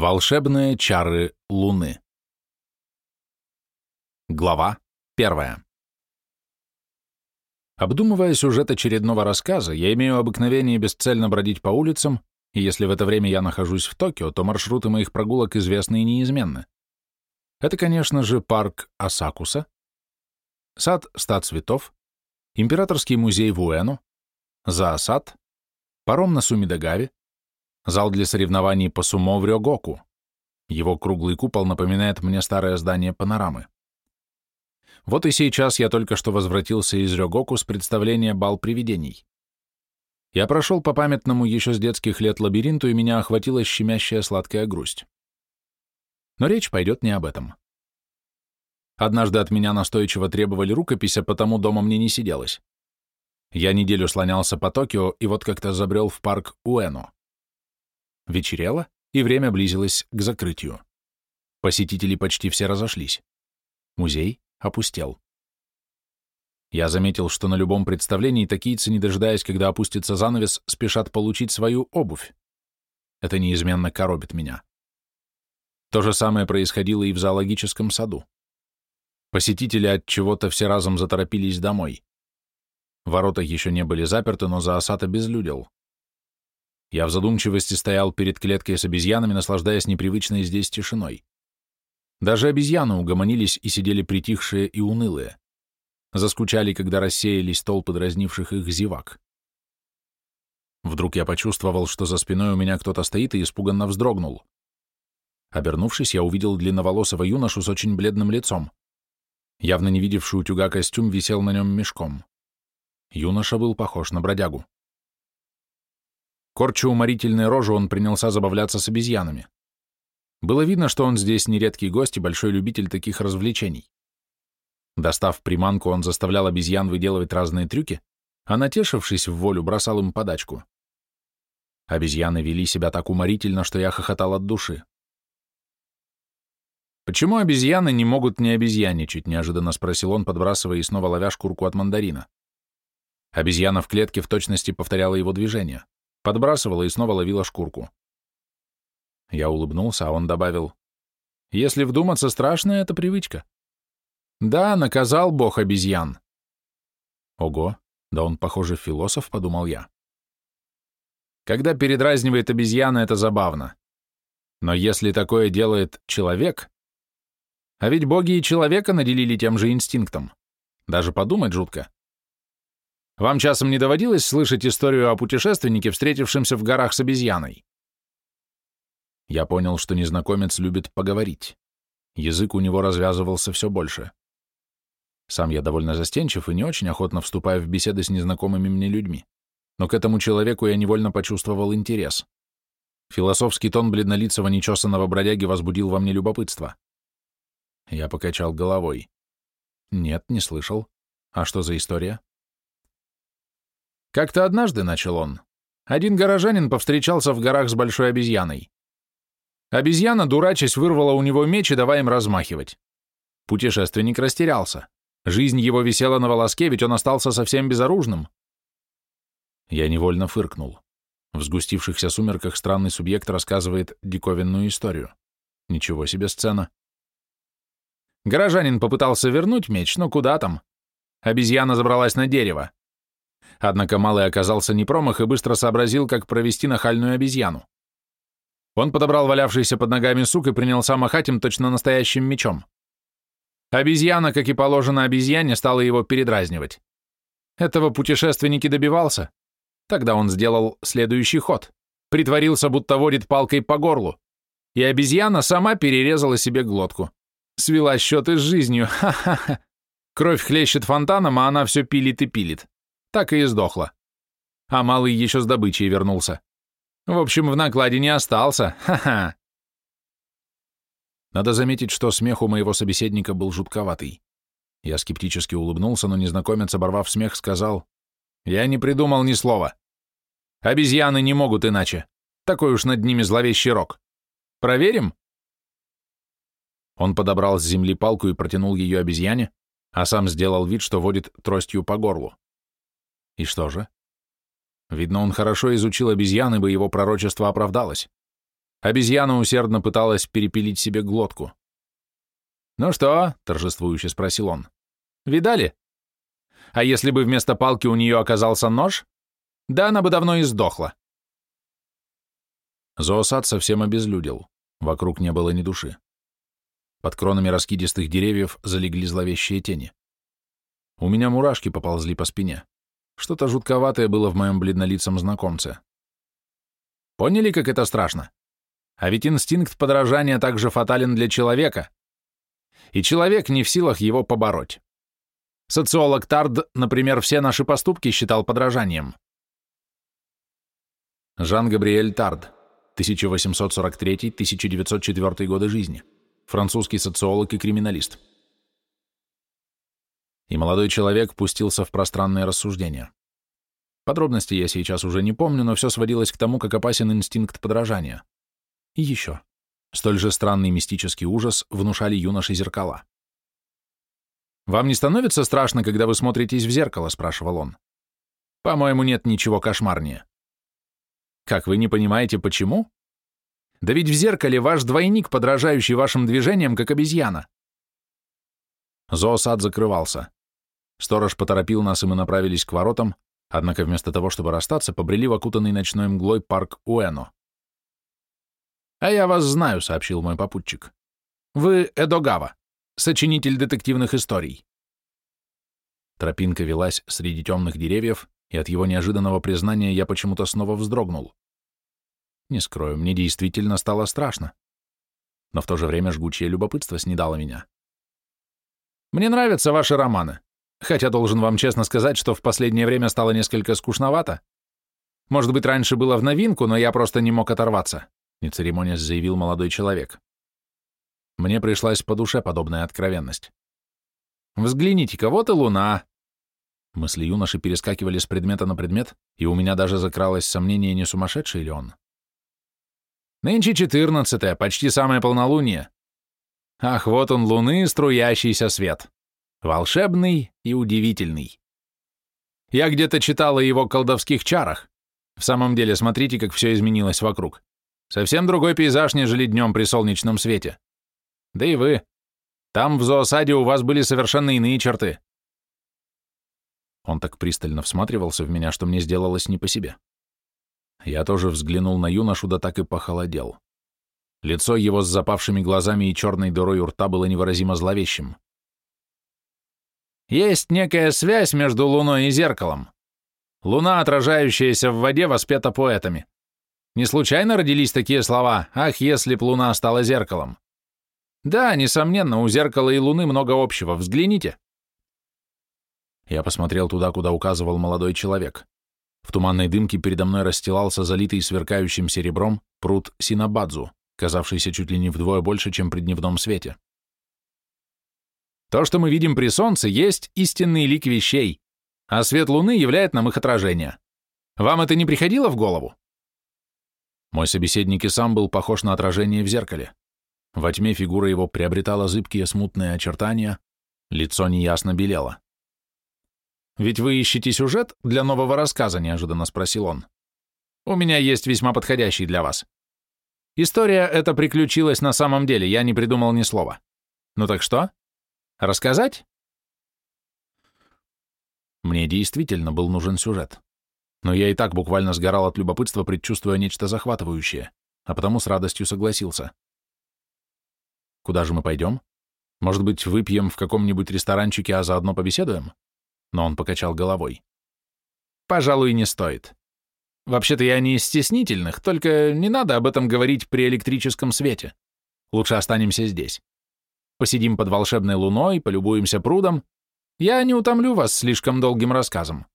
Волшебные чары Луны. Глава первая. Обдумывая сюжет очередного рассказа, я имею обыкновение бесцельно бродить по улицам, и если в это время я нахожусь в Токио, то маршруты моих прогулок известны и неизменны. Это, конечно же, парк Асакуса, сад ста цветов, императорский музей в Уэну, зоосад, паром на Сумидагаве, Зал для соревнований по сумо в Рёгоку. Его круглый купол напоминает мне старое здание панорамы. Вот и сейчас я только что возвратился из Рёгоку с представления «Бал привидений». Я прошел по памятному еще с детских лет лабиринту, и меня охватила щемящая сладкая грусть. Но речь пойдет не об этом. Однажды от меня настойчиво требовали рукопись, а потому дома мне не сиделось. Я неделю слонялся по Токио и вот как-то забрел в парк Уэно. Вечерело, и время близилось к закрытию. Посетители почти все разошлись. Музей опустел. Я заметил, что на любом представлении токийцы, не дожидаясь, когда опустится занавес, спешат получить свою обувь. Это неизменно коробит меня. То же самое происходило и в зоологическом саду. Посетители от чего-то все разом заторопились домой. Ворота еще не были заперты, но зоосад обезлюдил. Я в задумчивости стоял перед клеткой с обезьянами, наслаждаясь непривычной здесь тишиной. Даже обезьяны угомонились и сидели притихшие и унылые. Заскучали, когда рассеялись толпы дразнивших их зевак. Вдруг я почувствовал, что за спиной у меня кто-то стоит и испуганно вздрогнул. Обернувшись, я увидел длинноволосого юношу с очень бледным лицом. Явно не видевший утюга костюм висел на нем мешком. Юноша был похож на бродягу. Корча уморительные рожи, он принялся забавляться с обезьянами. Было видно, что он здесь нередкий гость и большой любитель таких развлечений. Достав приманку, он заставлял обезьян выделывать разные трюки, а натешившись в волю, бросал им подачку. Обезьяны вели себя так уморительно, что я хохотал от души. «Почему обезьяны не могут не обезьяничать?» — неожиданно спросил он, подбрасывая и снова ловя шкурку от мандарина. Обезьяна в клетке в точности повторяла его движение подбрасывала и снова ловила шкурку. Я улыбнулся, а он добавил, «Если вдуматься, страшная это привычка». «Да, наказал бог обезьян». «Ого, да он, похоже, философ», — подумал я. Когда передразнивает обезьяна, это забавно. Но если такое делает человек... А ведь боги и человека наделили тем же инстинктом. Даже подумать жутко. Вам часом не доводилось слышать историю о путешественнике, встретившемся в горах с обезьяной? Я понял, что незнакомец любит поговорить. Язык у него развязывался все больше. Сам я довольно застенчив и не очень охотно вступаю в беседы с незнакомыми мне людьми. Но к этому человеку я невольно почувствовал интерес. Философский тон бледнолицего нечесанного бродяги возбудил во мне любопытство. Я покачал головой. Нет, не слышал. А что за история? Как-то однажды, начал он, один горожанин повстречался в горах с большой обезьяной. Обезьяна, дурачась, вырвала у него меч и давая им размахивать. Путешественник растерялся. Жизнь его висела на волоске, ведь он остался совсем безоружным. Я невольно фыркнул. В сгустившихся сумерках странный субъект рассказывает диковинную историю. Ничего себе сцена. Горожанин попытался вернуть меч, но куда там? Обезьяна забралась на дерево. Однако Малый оказался не промах и быстро сообразил, как провести нахальную обезьяну. Он подобрал валявшийся под ногами сук и принялся махать им точно настоящим мечом. Обезьяна, как и положено обезьяне, стала его передразнивать. Этого путешественник и добивался. Тогда он сделал следующий ход. Притворился, будто водит палкой по горлу. И обезьяна сама перерезала себе глотку. Свела счеты с жизнью, ха-ха-ха. Кровь хлещет фонтаном, а она все пилит и пилит так и сдохла. А малый еще с добычей вернулся. В общем, в накладе не остался, ха-ха. Надо заметить, что смех у моего собеседника был жутковатый. Я скептически улыбнулся, но незнакомец, оборвав смех, сказал, «Я не придумал ни слова. Обезьяны не могут иначе. Такой уж над ними зловещий рок. Проверим?» Он подобрал с земли палку и протянул ее обезьяне, а сам сделал вид, что водит тростью по горлу. И что же? Видно, он хорошо изучил обезьяны, бы его пророчество оправдалось. Обезьяна усердно пыталась перепилить себе глотку. «Ну что?» — торжествующе спросил он. «Видали? А если бы вместо палки у нее оказался нож? Да она бы давно и сдохла». Зоосад совсем обезлюдил. Вокруг не было ни души. Под кронами раскидистых деревьев залегли зловещие тени. У меня мурашки поползли по спине. Что-то жутковатое было в моем бледнолицем знакомце. Поняли, как это страшно? А ведь инстинкт подражания также фатален для человека. И человек не в силах его побороть. Социолог Тард, например, все наши поступки считал подражанием. Жан-Габриэль Тард, 1843-1904 годы жизни, французский социолог и криминалист и молодой человек пустился в пространные рассуждения. Подробности я сейчас уже не помню, но все сводилось к тому, как опасен инстинкт подражания. И еще. Столь же странный мистический ужас внушали юноши зеркала. «Вам не становится страшно, когда вы смотритесь в зеркало?» — спрашивал он. «По-моему, нет ничего кошмарнее». «Как, вы не понимаете, почему?» «Да ведь в зеркале ваш двойник, подражающий вашим движениям, как обезьяна». Зоосад закрывался. Сторож поторопил нас, и мы направились к воротам, однако вместо того, чтобы расстаться, побрели в окутанный ночной мглой парк Уэно. «А я вас знаю», — сообщил мой попутчик. «Вы Эдогава, сочинитель детективных историй». Тропинка велась среди темных деревьев, и от его неожиданного признания я почему-то снова вздрогнул. Не скрою, мне действительно стало страшно. Но в то же время жгучее любопытство снедало меня. «Мне нравятся ваши романы. Хотя должен вам честно сказать, что в последнее время стало несколько скучновато. Может быть, раньше было в новинку, но я просто не мог оторваться, не заявил молодой человек. Мне пришлась по душе подобная откровенность. Взгляните-ка, вот и луна. Мысли юноши перескакивали с предмета на предмет, и у меня даже закралось сомнение, не сумасшедший ли он. Нынче четырнадцатое, почти самое полнолуние. Ах, вот он, луны, струящийся свет. Волшебный и удивительный. Я где-то читал о его колдовских чарах. В самом деле, смотрите, как все изменилось вокруг. Совсем другой пейзаж, нежели днем при солнечном свете. Да и вы. Там, в зоосаде, у вас были совершенно иные черты. Он так пристально всматривался в меня, что мне сделалось не по себе. Я тоже взглянул на юношу, да так и похолодел. Лицо его с запавшими глазами и черной дырой у рта было невыразимо зловещим. Есть некая связь между Луной и зеркалом. Луна, отражающаяся в воде, воспета поэтами. Не случайно родились такие слова «Ах, если б Луна стала зеркалом». Да, несомненно, у зеркала и Луны много общего. Взгляните. Я посмотрел туда, куда указывал молодой человек. В туманной дымке передо мной расстилался залитый сверкающим серебром пруд Синабадзу, казавшийся чуть ли не вдвое больше, чем при дневном свете. То, что мы видим при Солнце, есть истинный лик вещей, а свет Луны являет нам их отражение. Вам это не приходило в голову? Мой собеседник и сам был похож на отражение в зеркале. Во тьме фигура его приобретала зыбкие смутные очертания, лицо неясно белело. «Ведь вы ищете сюжет для нового рассказа?» — неожиданно спросил он. «У меня есть весьма подходящий для вас. История эта приключилась на самом деле, я не придумал ни слова. Ну так что? Рассказать? Мне действительно был нужен сюжет. Но я и так буквально сгорал от любопытства, предчувствуя нечто захватывающее, а потому с радостью согласился. Куда же мы пойдем? Может быть, выпьем в каком-нибудь ресторанчике, а заодно побеседуем? Но он покачал головой. Пожалуй, не стоит. Вообще-то я не из стеснительных, только не надо об этом говорить при электрическом свете. Лучше останемся здесь посидим под волшебной луной, полюбуемся прудом. Я не утомлю вас слишком долгим рассказом.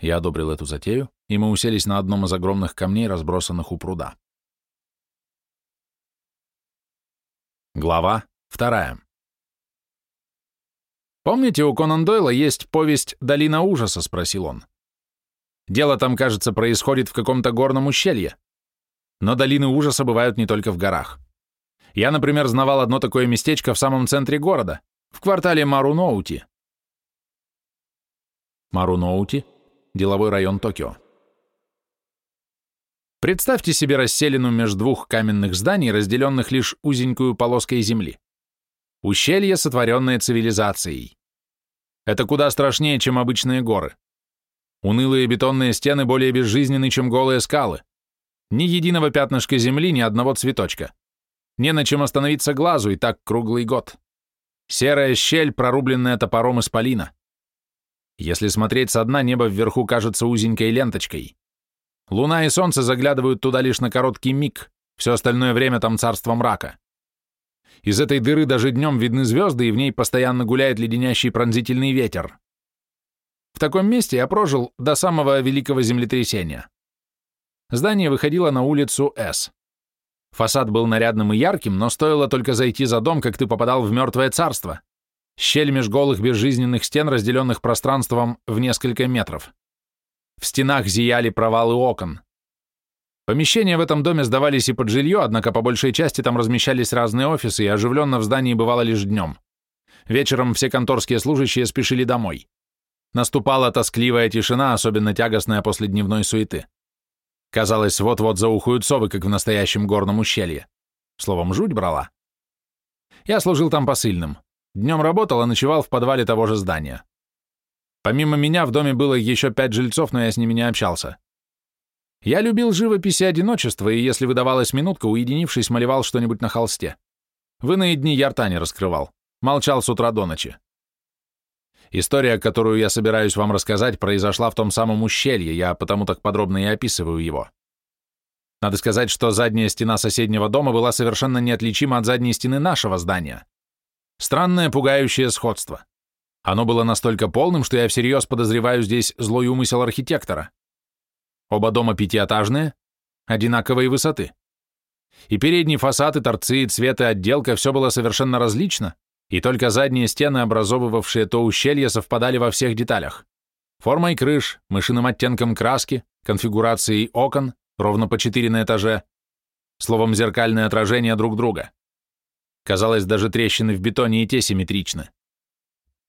Я одобрил эту затею, и мы уселись на одном из огромных камней, разбросанных у пруда. Глава вторая. «Помните, у Конан Дойла есть повесть «Долина ужаса»?» — спросил он. «Дело там, кажется, происходит в каком-то горном ущелье. Но долины ужаса бывают не только в горах. Я, например, знавал одно такое местечко в самом центре города, в квартале Маруноути. Маруноути – деловой район Токио. Представьте себе расселину между двух каменных зданий, разделенных лишь узенькую полоской земли. Ущелье, сотворенное цивилизацией. Это куда страшнее, чем обычные горы. Унылые бетонные стены более безжизненны, чем голые скалы. Ни единого пятнышка земли, ни одного цветочка. Не на чем остановиться глазу, и так круглый год. Серая щель, прорубленная топором исполина. Если смотреть со дна, небо вверху кажется узенькой ленточкой. Луна и солнце заглядывают туда лишь на короткий миг, все остальное время там царство мрака. Из этой дыры даже днем видны звезды, и в ней постоянно гуляет леденящий пронзительный ветер. В таком месте я прожил до самого великого землетрясения. Здание выходило на улицу С. Фасад был нарядным и ярким, но стоило только зайти за дом, как ты попадал в мертвое царство. Щель меж голых безжизненных стен, разделенных пространством в несколько метров. В стенах зияли провалы окон. Помещения в этом доме сдавались и под жилье, однако по большей части там размещались разные офисы, и оживленно в здании бывало лишь днем. Вечером все конторские служащие спешили домой. Наступала тоскливая тишина, особенно тягостная после дневной суеты. Казалось, вот-вот заухают совы, как в настоящем горном ущелье. Словом, жуть брала. Я служил там посыльным. Днем работал, а ночевал в подвале того же здания. Помимо меня в доме было еще пять жильцов, но я с ними не общался. Я любил живопись и одиночество, и если выдавалась минутка, уединившись, малевал что-нибудь на холсте. В иные дни я рта не раскрывал, молчал с утра до ночи. История, которую я собираюсь вам рассказать, произошла в том самом ущелье, я потому так подробно и описываю его. Надо сказать, что задняя стена соседнего дома была совершенно неотличима от задней стены нашего здания. Странное, пугающее сходство. Оно было настолько полным, что я всерьез подозреваю здесь злой умысел архитектора. Оба дома пятиэтажные, одинаковой высоты. И передний фасад, и торцы, и цвет, и отделка, все было совершенно различно, и только задние стены, образовывавшие то ущелье, совпадали во всех деталях. Формой крыш, мышиным оттенком краски, конфигурацией окон, ровно по четыре на этаже, словом, зеркальное отражение друг друга. Казалось, даже трещины в бетоне и те симметричны.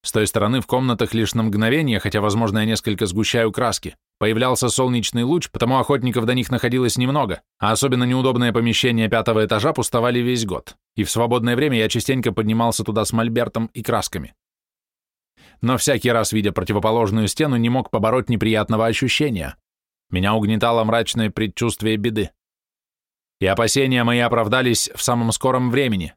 С той стороны в комнатах лишь на мгновение, хотя, возможно, я несколько сгущаю краски, появлялся солнечный луч, потому охотников до них находилось немного, а особенно неудобные помещения пятого этажа пустовали весь год, и в свободное время я частенько поднимался туда с мольбертом и красками. Но всякий раз, видя противоположную стену, не мог побороть неприятного ощущения. Меня угнетало мрачное предчувствие беды. И опасения мои оправдались в самом скором времени.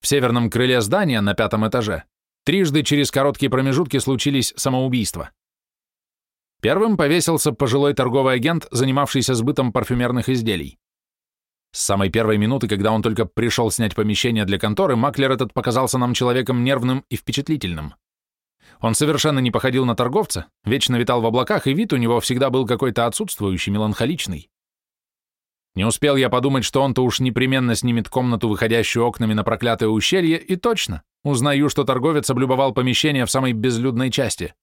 В северном крыле здания на пятом этаже Трижды через короткие промежутки случились самоубийства. Первым повесился пожилой торговый агент, занимавшийся сбытом парфюмерных изделий. С самой первой минуты, когда он только пришел снять помещение для конторы, маклер этот показался нам человеком нервным и впечатлительным. Он совершенно не походил на торговца, вечно витал в облаках, и вид у него всегда был какой-то отсутствующий, меланхоличный. Не успел я подумать, что он-то уж непременно снимет комнату, выходящую окнами на проклятое ущелье, и точно. Узнаю, что торговец облюбовал помещение в самой безлюдной части,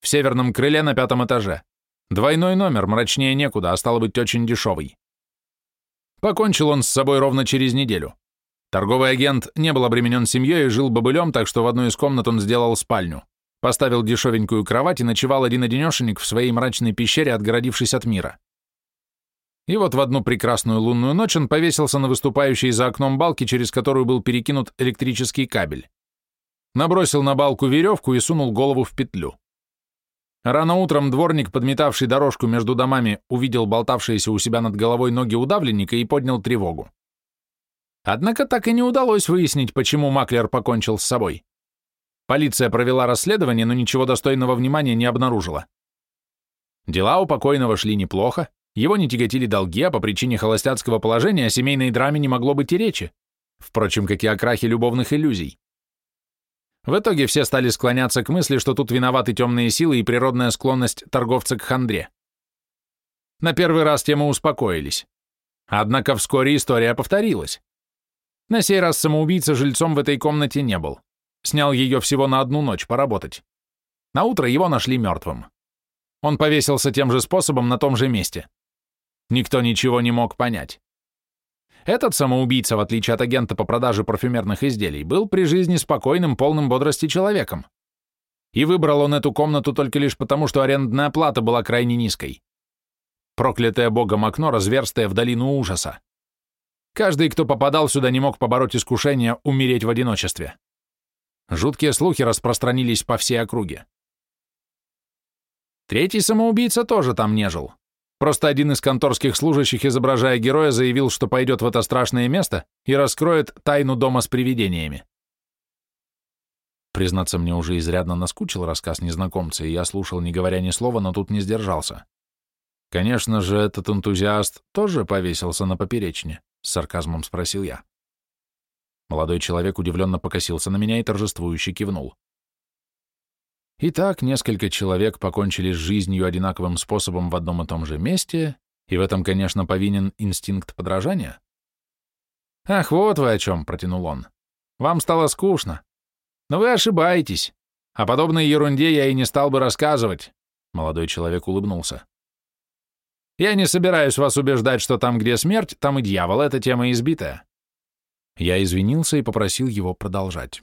в северном крыле на пятом этаже. Двойной номер, мрачнее некуда, а стало быть очень дешевый. Покончил он с собой ровно через неделю. Торговый агент не был обременен семьей и жил бобылем, так что в одну из комнат он сделал спальню. Поставил дешевенькую кровать и ночевал один-одинешенек в своей мрачной пещере, отгородившись от мира. И вот в одну прекрасную лунную ночь он повесился на выступающей за окном балке, через которую был перекинут электрический кабель набросил на балку веревку и сунул голову в петлю. Рано утром дворник, подметавший дорожку между домами, увидел болтавшиеся у себя над головой ноги удавленника и поднял тревогу. Однако так и не удалось выяснить, почему Маклер покончил с собой. Полиция провела расследование, но ничего достойного внимания не обнаружила. Дела у покойного шли неплохо, его не тяготили долги, а по причине холостяцкого положения о семейной драме не могло быть и речи, впрочем, как и о крахе любовных иллюзий. В итоге все стали склоняться к мысли, что тут виноваты темные силы и природная склонность торговца к хандре. На первый раз темы успокоились. Однако вскоре история повторилась. На сей раз самоубийца жильцом в этой комнате не был. Снял ее всего на одну ночь поработать. На утро его нашли мертвым. Он повесился тем же способом на том же месте. Никто ничего не мог понять. Этот самоубийца, в отличие от агента по продаже парфюмерных изделий, был при жизни спокойным, полным бодрости человеком. И выбрал он эту комнату только лишь потому, что арендная плата была крайне низкой. проклятое богом окно, разверстое в долину ужаса. Каждый, кто попадал сюда, не мог побороть искушение умереть в одиночестве. Жуткие слухи распространились по всей округе. Третий самоубийца тоже там не жил. Просто один из конторских служащих, изображая героя, заявил, что пойдет в это страшное место и раскроет тайну дома с привидениями. Признаться, мне уже изрядно наскучил рассказ незнакомца, и я слушал, не говоря ни слова, но тут не сдержался. Конечно же, этот энтузиаст тоже повесился на поперечне, с сарказмом спросил я. Молодой человек удивленно покосился на меня и торжествующе кивнул. Итак, несколько человек покончили с жизнью одинаковым способом в одном и том же месте, и в этом, конечно, повинен инстинкт подражания. «Ах, вот вы о чем», — протянул он. «Вам стало скучно. Но вы ошибаетесь. О подобной ерунде я и не стал бы рассказывать. Молодой человек улыбнулся. Я не собираюсь вас убеждать, что там, где смерть, там и дьявол, эта тема избитая. Я извинился и попросил его продолжать.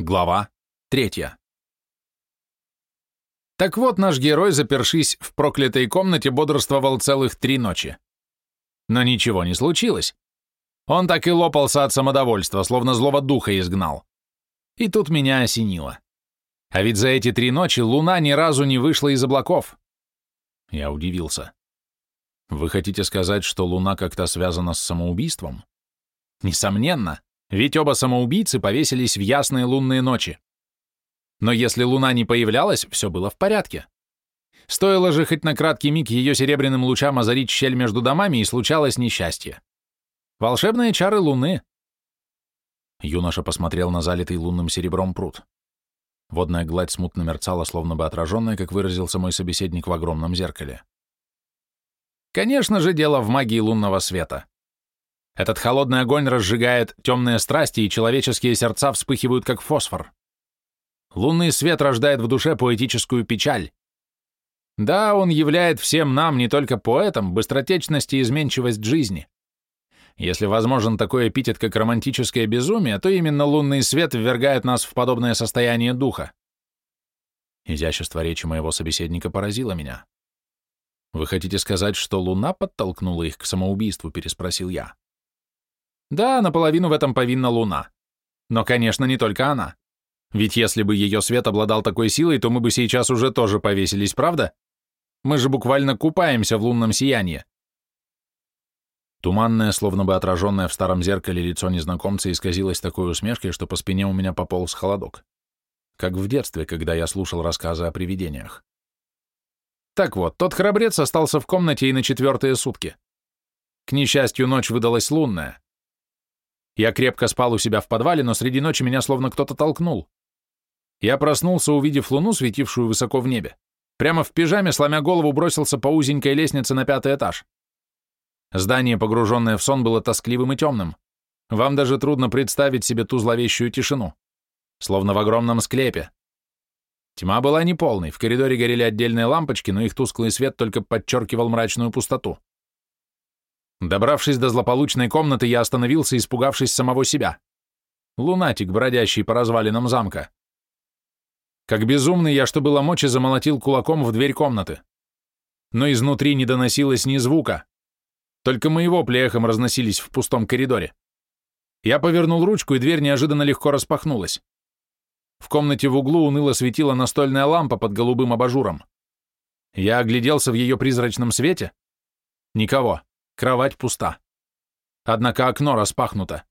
Глава третья. Так вот, наш герой, запершись в проклятой комнате, бодрствовал целых три ночи. Но ничего не случилось. Он так и лопался от самодовольства, словно злого духа изгнал. И тут меня осенило. А ведь за эти три ночи луна ни разу не вышла из облаков. Я удивился. Вы хотите сказать, что луна как-то связана с самоубийством? Несомненно, ведь оба самоубийцы повесились в ясные лунные ночи. Но если луна не появлялась, все было в порядке. Стоило же хоть на краткий миг ее серебряным лучам озарить щель между домами, и случалось несчастье. Волшебные чары луны. Юноша посмотрел на залитый лунным серебром пруд. Водная гладь смутно мерцала, словно бы отраженная, как выразился мой собеседник в огромном зеркале. Конечно же, дело в магии лунного света. Этот холодный огонь разжигает темные страсти, и человеческие сердца вспыхивают, как фосфор. Лунный свет рождает в душе поэтическую печаль. Да, он являет всем нам, не только поэтам, быстротечность и изменчивость жизни. Если возможен такой эпитет, как романтическое безумие, то именно лунный свет ввергает нас в подобное состояние духа. Изящество речи моего собеседника поразило меня. «Вы хотите сказать, что луна подтолкнула их к самоубийству?» — переспросил я. «Да, наполовину в этом повинна луна. Но, конечно, не только она. Ведь если бы ее свет обладал такой силой, то мы бы сейчас уже тоже повесились, правда? Мы же буквально купаемся в лунном сиянии. Туманное, словно бы отраженное в старом зеркале лицо незнакомца исказилось такой усмешкой, что по спине у меня пополз холодок. Как в детстве, когда я слушал рассказы о привидениях. Так вот, тот храбрец остался в комнате и на четвертые сутки. К несчастью, ночь выдалась лунная. Я крепко спал у себя в подвале, но среди ночи меня словно кто-то толкнул. Я проснулся, увидев луну, светившую высоко в небе. Прямо в пижаме, сломя голову, бросился по узенькой лестнице на пятый этаж. Здание, погруженное в сон, было тоскливым и темным. Вам даже трудно представить себе ту зловещую тишину. Словно в огромном склепе. Тьма была неполной, в коридоре горели отдельные лампочки, но их тусклый свет только подчеркивал мрачную пустоту. Добравшись до злополучной комнаты, я остановился, испугавшись самого себя. Лунатик, бродящий по развалинам замка. Как безумный, я, что было мочи, замолотил кулаком в дверь комнаты. Но изнутри не доносилось ни звука. Только моего плехом разносились в пустом коридоре. Я повернул ручку, и дверь неожиданно легко распахнулась. В комнате в углу уныло светила настольная лампа под голубым абажуром. Я огляделся в ее призрачном свете. Никого. Кровать пуста. Однако окно распахнуто.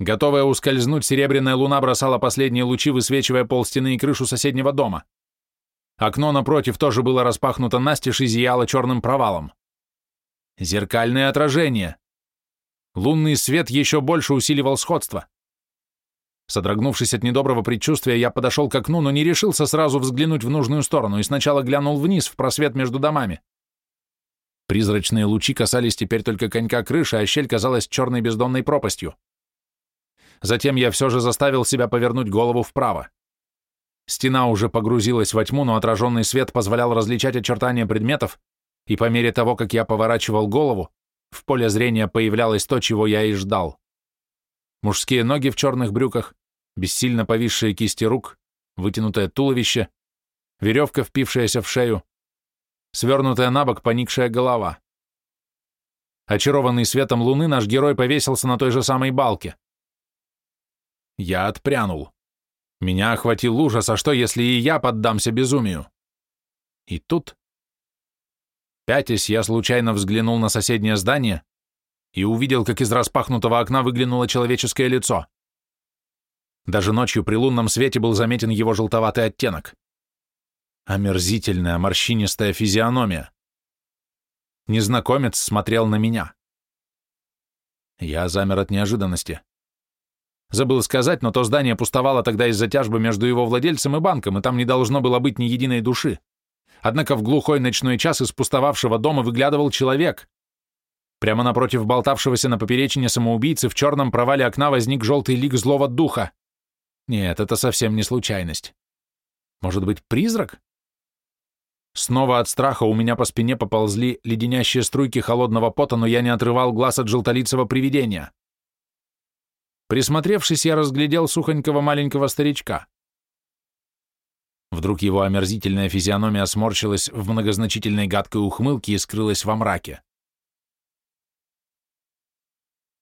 Готовая ускользнуть, серебряная луна бросала последние лучи, высвечивая пол стены и крышу соседнего дома. Окно напротив тоже было распахнуто настежь и зияло черным провалом. Зеркальное отражение. Лунный свет еще больше усиливал сходство. Содрогнувшись от недоброго предчувствия, я подошел к окну, но не решился сразу взглянуть в нужную сторону и сначала глянул вниз, в просвет между домами. Призрачные лучи касались теперь только конька крыши, а щель казалась черной бездонной пропастью. Затем я все же заставил себя повернуть голову вправо. Стена уже погрузилась во тьму, но отраженный свет позволял различать очертания предметов, и по мере того, как я поворачивал голову, в поле зрения появлялось то, чего я и ждал. Мужские ноги в черных брюках, бессильно повисшие кисти рук, вытянутое туловище, веревка, впившаяся в шею, свернутая на бок поникшая голова. Очарованный светом луны, наш герой повесился на той же самой балке. Я отпрянул. Меня охватил ужас, а что, если и я поддамся безумию? И тут... Пятясь, я случайно взглянул на соседнее здание и увидел, как из распахнутого окна выглянуло человеческое лицо. Даже ночью при лунном свете был заметен его желтоватый оттенок. Омерзительная морщинистая физиономия. Незнакомец смотрел на меня. Я замер от неожиданности. Забыл сказать, но то здание пустовало тогда из-за тяжбы между его владельцем и банком, и там не должно было быть ни единой души. Однако в глухой ночной час из пустовавшего дома выглядывал человек. Прямо напротив болтавшегося на поперечине самоубийцы в черном провале окна возник желтый лик злого духа. Нет, это совсем не случайность. Может быть, призрак? Снова от страха у меня по спине поползли леденящие струйки холодного пота, но я не отрывал глаз от желтолицего привидения. Присмотревшись, я разглядел сухонького маленького старичка. Вдруг его омерзительная физиономия сморщилась в многозначительной гадкой ухмылке и скрылась во мраке.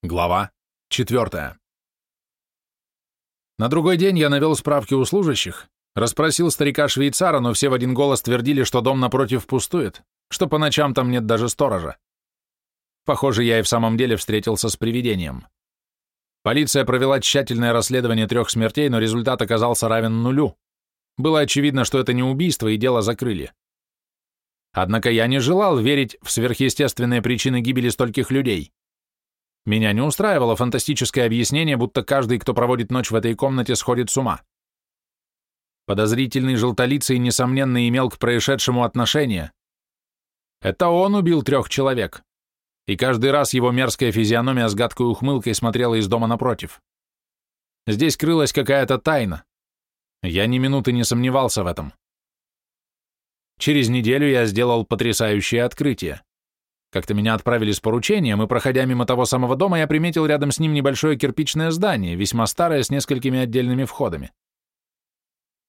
Глава четвертая. На другой день я навел справки у служащих, расспросил старика-швейцара, но все в один голос твердили, что дом напротив пустует, что по ночам там нет даже сторожа. Похоже, я и в самом деле встретился с привидением. Полиция провела тщательное расследование трех смертей, но результат оказался равен нулю. Было очевидно, что это не убийство, и дело закрыли. Однако я не желал верить в сверхъестественные причины гибели стольких людей. Меня не устраивало фантастическое объяснение, будто каждый, кто проводит ночь в этой комнате, сходит с ума. Подозрительный желтолицый, несомненно, имел к происшедшему отношение. Это он убил трех человек и каждый раз его мерзкая физиономия с гадкой ухмылкой смотрела из дома напротив. Здесь крылась какая-то тайна. Я ни минуты не сомневался в этом. Через неделю я сделал потрясающее открытие. Как-то меня отправили с поручением, и, проходя мимо того самого дома, я приметил рядом с ним небольшое кирпичное здание, весьма старое, с несколькими отдельными входами.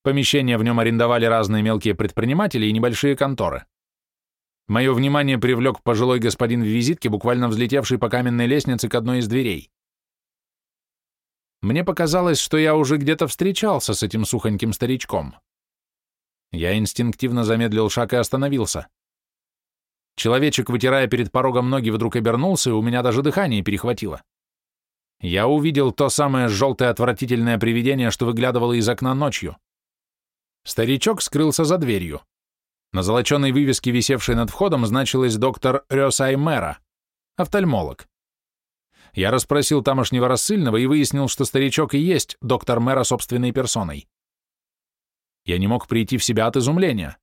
Помещения в нем арендовали разные мелкие предприниматели и небольшие конторы. Мое внимание привлек пожилой господин в визитке, буквально взлетевший по каменной лестнице к одной из дверей. Мне показалось, что я уже где-то встречался с этим сухоньким старичком. Я инстинктивно замедлил шаг и остановился. Человечек, вытирая перед порогом ноги, вдруг обернулся, и у меня даже дыхание перехватило. Я увидел то самое желтое отвратительное привидение, что выглядывало из окна ночью. Старичок скрылся за дверью. На золоченой вывеске, висевшей над входом, значилось доктор Рёсай Мэра, офтальмолог. Я расспросил тамошнего рассыльного и выяснил, что старичок и есть доктор Мэра собственной персоной. Я не мог прийти в себя от изумления.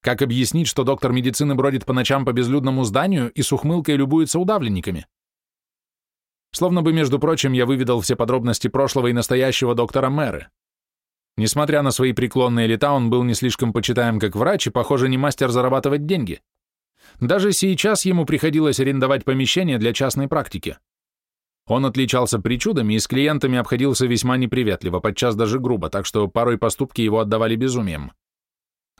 Как объяснить, что доктор медицины бродит по ночам по безлюдному зданию и с ухмылкой любуется удавленниками? Словно бы, между прочим, я выведал все подробности прошлого и настоящего доктора Мэры. Несмотря на свои преклонные лета, он был не слишком почитаем как врач и, похоже, не мастер зарабатывать деньги. Даже сейчас ему приходилось арендовать помещение для частной практики. Он отличался причудами и с клиентами обходился весьма неприветливо, подчас даже грубо, так что порой поступки его отдавали безумием.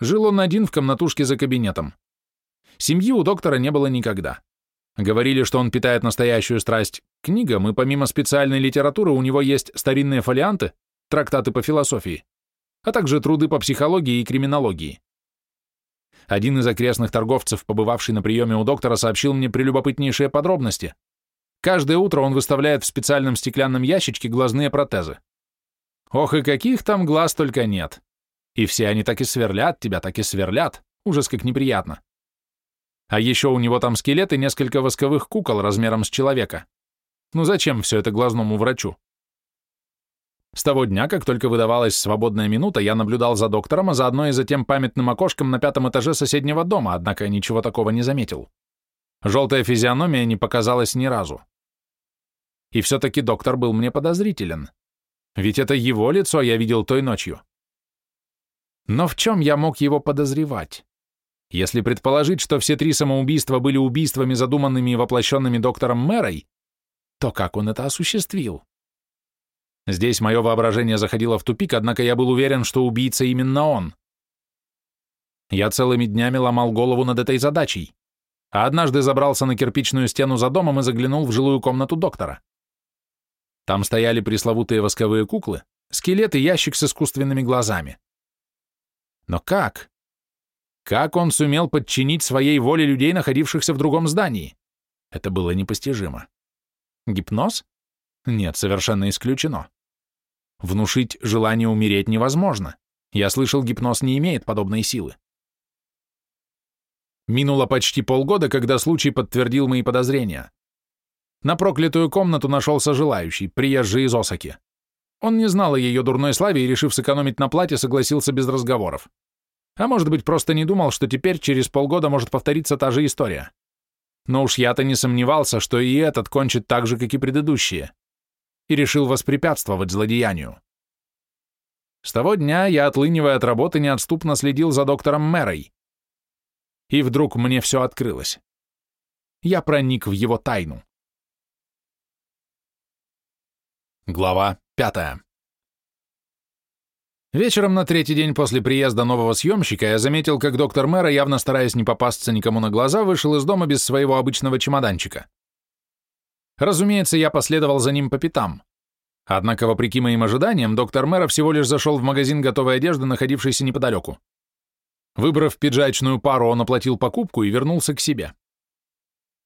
Жил он один в комнатушке за кабинетом. Семьи у доктора не было никогда. Говорили, что он питает настоящую страсть к книгам, и помимо специальной литературы у него есть старинные фолианты, трактаты по философии, а также труды по психологии и криминологии. Один из окрестных торговцев, побывавший на приеме у доктора, сообщил мне прелюбопытнейшие подробности. Каждое утро он выставляет в специальном стеклянном ящичке глазные протезы. Ох, и каких там глаз только нет. И все они так и сверлят тебя, так и сверлят. Ужас, как неприятно. А еще у него там скелет и несколько восковых кукол размером с человека. Ну зачем все это глазному врачу? С того дня, как только выдавалась свободная минута, я наблюдал за доктором, а заодно и за тем памятным окошком на пятом этаже соседнего дома, однако ничего такого не заметил. Желтая физиономия не показалась ни разу. И все-таки доктор был мне подозрителен. Ведь это его лицо я видел той ночью. Но в чем я мог его подозревать? Если предположить, что все три самоубийства были убийствами, задуманными и воплощенными доктором Мэрой, то как он это осуществил? Здесь мое воображение заходило в тупик, однако я был уверен, что убийца именно он. Я целыми днями ломал голову над этой задачей, а однажды забрался на кирпичную стену за домом и заглянул в жилую комнату доктора. Там стояли пресловутые восковые куклы, скелет и ящик с искусственными глазами. Но как? Как он сумел подчинить своей воле людей, находившихся в другом здании? Это было непостижимо. Гипноз? Нет, совершенно исключено. Внушить желание умереть невозможно. Я слышал, гипноз не имеет подобной силы. Минуло почти полгода, когда случай подтвердил мои подозрения. На проклятую комнату нашелся желающий, приезжий из Осаки. Он не знал о ее дурной славе и, решив сэкономить на плате, согласился без разговоров. А может быть, просто не думал, что теперь, через полгода, может повториться та же история. Но уж я-то не сомневался, что и этот кончит так же, как и предыдущие. И решил воспрепятствовать злодеянию. С того дня я, отлынивая от работы, неотступно следил за доктором Мэрой. И вдруг мне все открылось. Я проник в его тайну. Глава пятая. Вечером на третий день после приезда нового съемщика я заметил, как доктор Мэра, явно стараясь не попасться никому на глаза, вышел из дома без своего обычного чемоданчика. Разумеется, я последовал за ним по пятам. Однако, вопреки моим ожиданиям, доктор Мэра всего лишь зашел в магазин готовой одежды, находившийся неподалеку. Выбрав пиджачную пару, он оплатил покупку и вернулся к себе.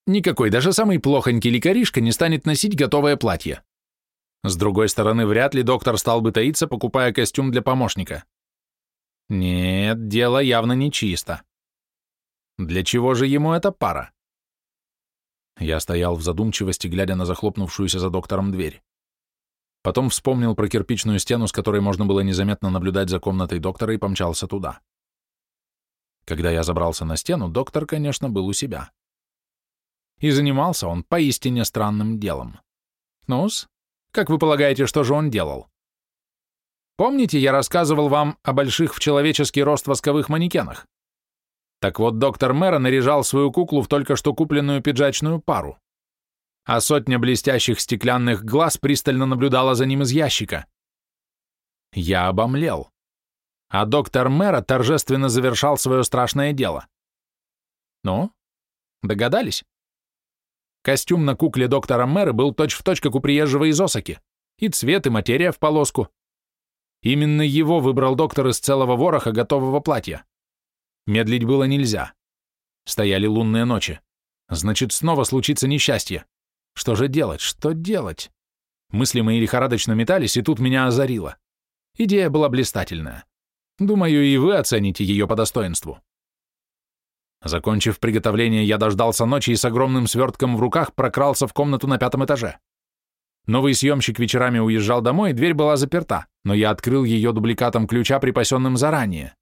Никакой, даже самый плохонький лекаришка не станет носить готовое платье. С другой стороны, вряд ли доктор стал бы таиться, покупая костюм для помощника. Нет, дело явно нечисто. Для чего же ему эта пара? Я стоял в задумчивости, глядя на захлопнувшуюся за доктором дверь. Потом вспомнил про кирпичную стену, с которой можно было незаметно наблюдать за комнатой доктора, и помчался туда. Когда я забрался на стену, доктор, конечно, был у себя. И занимался он поистине странным делом. Ну-с, как вы полагаете, что же он делал? Помните, я рассказывал вам о больших в человеческий рост восковых манекенах? Так вот, доктор Мэра наряжал свою куклу в только что купленную пиджачную пару. А сотня блестящих стеклянных глаз пристально наблюдала за ним из ящика. Я обомлел. А доктор Мэра торжественно завершал свое страшное дело. Ну, догадались? Костюм на кукле доктора Мэра был точь-в-точь, точь, как у приезжего из Осаки. И цвет, и материя в полоску. Именно его выбрал доктор из целого вороха готового платья. Медлить было нельзя. Стояли лунные ночи. Значит, снова случится несчастье. Что же делать? Что делать? Мысли мои лихорадочно метались, и тут меня озарило. Идея была блистательная. Думаю, и вы оцените ее по достоинству. Закончив приготовление, я дождался ночи и с огромным свертком в руках прокрался в комнату на пятом этаже. Новый съемщик вечерами уезжал домой, дверь была заперта, но я открыл ее дубликатом ключа, припасенным заранее.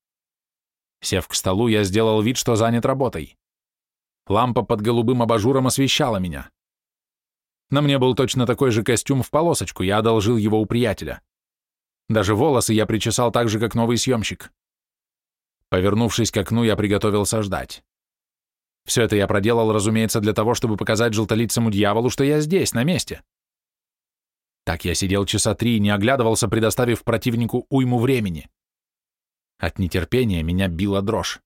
Сев к столу, я сделал вид, что занят работой. Лампа под голубым абажуром освещала меня. На мне был точно такой же костюм в полосочку, я одолжил его у приятеля. Даже волосы я причесал так же, как новый съемщик. Повернувшись к окну, я приготовился ждать. Все это я проделал, разумеется, для того, чтобы показать желтолицему дьяволу, что я здесь, на месте. Так я сидел часа три и не оглядывался, предоставив противнику уйму времени. От нетерпения меня била дрожь.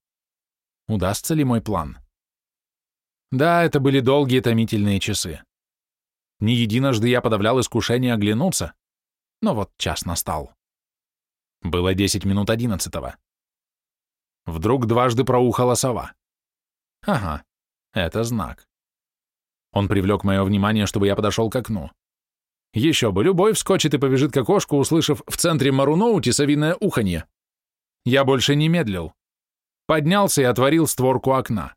Удастся ли мой план? Да, это были долгие томительные часы. Не единожды я подавлял искушение оглянуться, но вот час настал. Было десять минут одиннадцатого. Вдруг дважды проухала сова. Ага, это знак. Он привлек мое внимание, чтобы я подошел к окну. Еще бы, любой вскочит и побежит к окошку, услышав в центре Маруноути совиное уханье. Я больше не медлил. Поднялся и отворил створку окна.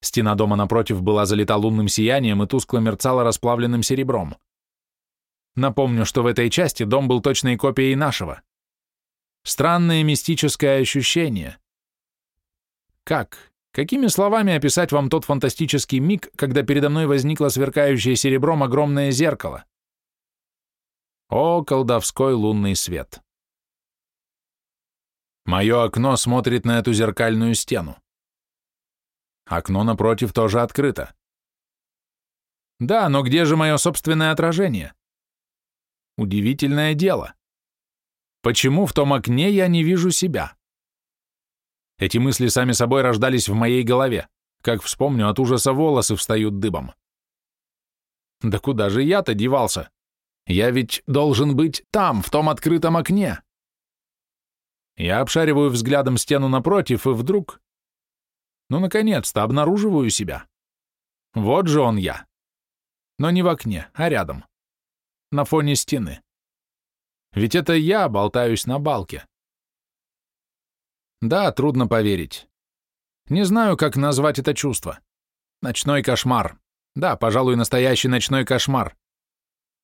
Стена дома напротив была залита лунным сиянием и тускло мерцала расплавленным серебром. Напомню, что в этой части дом был точной копией нашего. Странное мистическое ощущение. Как? Какими словами описать вам тот фантастический миг, когда передо мной возникло сверкающее серебром огромное зеркало? О, колдовской лунный свет! Мое окно смотрит на эту зеркальную стену. Окно напротив тоже открыто. Да, но где же мое собственное отражение? Удивительное дело. Почему в том окне я не вижу себя? Эти мысли сами собой рождались в моей голове. Как вспомню, от ужаса волосы встают дыбом. Да куда же я-то девался? Я ведь должен быть там, в том открытом окне. Я обшариваю взглядом стену напротив, и вдруг... Ну, наконец-то, обнаруживаю себя. Вот же он я. Но не в окне, а рядом. На фоне стены. Ведь это я болтаюсь на балке. Да, трудно поверить. Не знаю, как назвать это чувство. Ночной кошмар. Да, пожалуй, настоящий ночной кошмар.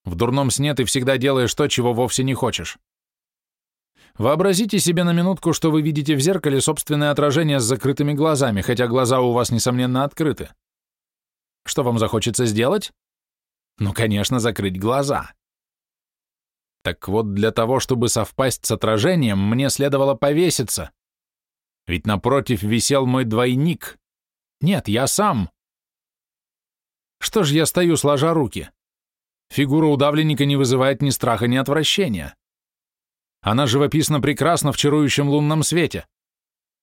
В дурном сне ты всегда делаешь то, чего вовсе не хочешь. Вообразите себе на минутку, что вы видите в зеркале собственное отражение с закрытыми глазами, хотя глаза у вас, несомненно, открыты. Что вам захочется сделать? Ну, конечно, закрыть глаза. Так вот, для того, чтобы совпасть с отражением, мне следовало повеситься. Ведь напротив висел мой двойник. Нет, я сам. Что ж я стою, сложа руки? Фигура удавленника не вызывает ни страха, ни отвращения. Она живописно прекрасна в чарующем лунном свете.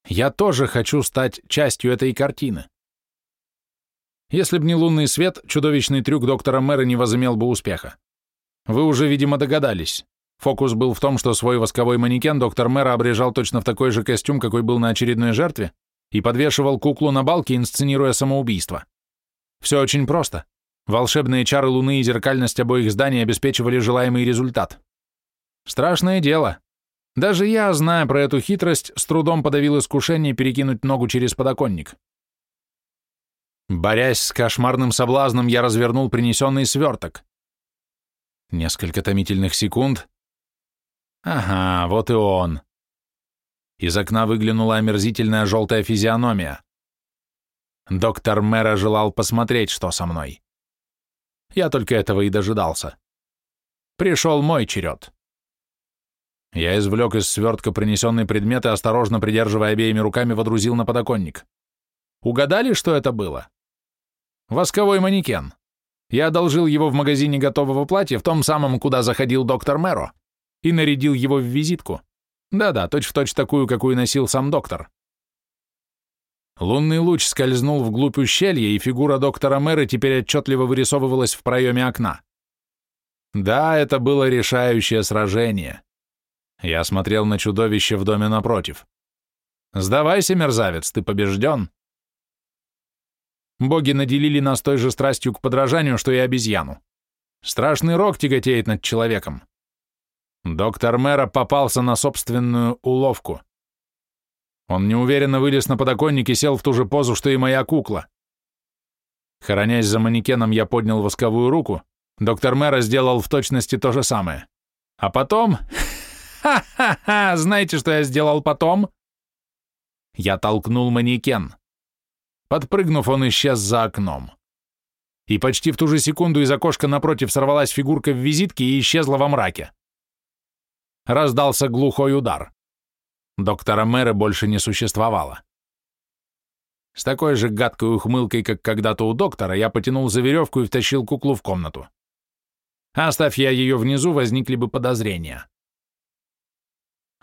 Я тоже хочу стать частью этой картины. Если б не лунный свет, чудовищный трюк доктора Мэра не возымел бы успеха. Вы уже, видимо, догадались. Фокус был в том, что свой восковой манекен доктор Мэра обрежал точно в такой же костюм, какой был на очередной жертве, и подвешивал куклу на балке, инсценируя самоубийство. Все очень просто. Волшебные чары Луны и зеркальность обоих зданий обеспечивали желаемый результат. Страшное дело. Даже я, зная про эту хитрость, с трудом подавил искушение перекинуть ногу через подоконник. Борясь с кошмарным соблазном, я развернул принесенный сверток. Несколько томительных секунд, Ага, вот и он. Из окна выглянула омерзительная желтая физиономия. Доктор Мэра желал посмотреть, что со мной. Я только этого и дожидался. Пришел мой черед. Я извлек из свертка принесенный предмет и, осторожно придерживая обеими руками, водрузил на подоконник. Угадали, что это было? Восковой манекен. Я одолжил его в магазине готового платья, в том самом, куда заходил доктор Мэро и нарядил его в визитку. Да-да, точь-в-точь такую, какую носил сам доктор. Лунный луч скользнул вглубь ущелья, и фигура доктора Мэра теперь отчетливо вырисовывалась в проеме окна. Да, это было решающее сражение. Я смотрел на чудовище в доме напротив. «Сдавайся, мерзавец, ты побежден!» Боги наделили нас той же страстью к подражанию, что и обезьяну. Страшный рок тяготеет над человеком. Доктор Мэра попался на собственную уловку. Он неуверенно вылез на подоконник и сел в ту же позу, что и моя кукла. Хоронясь за манекеном, я поднял восковую руку. Доктор Мэра сделал в точности то же самое. А потом... Ха-ха-ха! Знаете, что я сделал потом? Я толкнул манекен. Подпрыгнув, он исчез за окном. И почти в ту же секунду из окошка напротив сорвалась фигурка в визитке и исчезла во мраке раздался глухой удар. Доктора Мэра больше не существовало. С такой же гадкой ухмылкой, как когда-то у доктора, я потянул за веревку и втащил куклу в комнату. Оставь я ее внизу, возникли бы подозрения.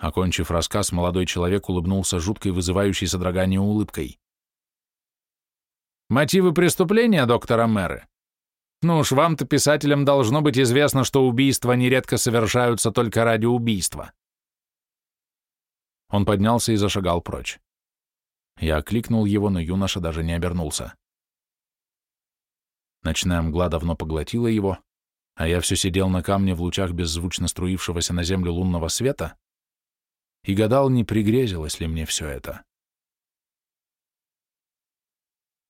Окончив рассказ, молодой человек улыбнулся жуткой, вызывающей содрогание улыбкой. «Мотивы преступления доктора Мэры? Ну уж вам-то, писателям, должно быть известно, что убийства нередко совершаются только ради убийства. Он поднялся и зашагал прочь. Я окликнул его, но юноша даже не обернулся. Ночная мгла давно поглотила его, а я все сидел на камне в лучах беззвучно струившегося на землю лунного света и гадал, не пригрезилось ли мне все это.